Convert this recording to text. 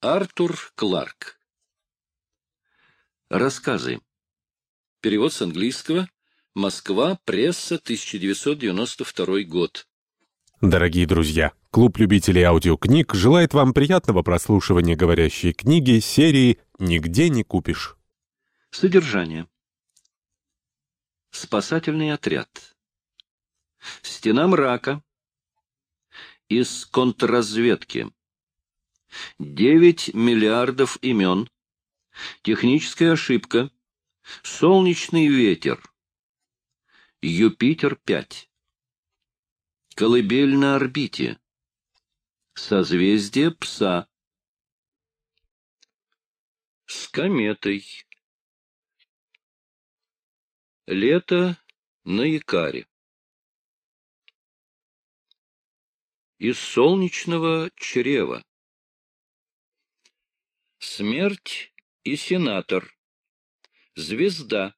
Артур Кларк. Рассказы. Перевод с английского. Москва. Пресса. 1992 год. Дорогие друзья, клуб любителей аудиокниг желает вам приятного прослушивания говорящей книги серии «Нигде не купишь». Содержание. Спасательный отряд. Стена мрака. Из контрразведки. 9 миллиардов имен. Техническая ошибка. Солнечный ветер. Юпитер-5. Колыбель на орбите. Созвездие Пса. С кометой. Лето на Якаре. Из солнечного чрева. Смерть и сенатор. Звезда.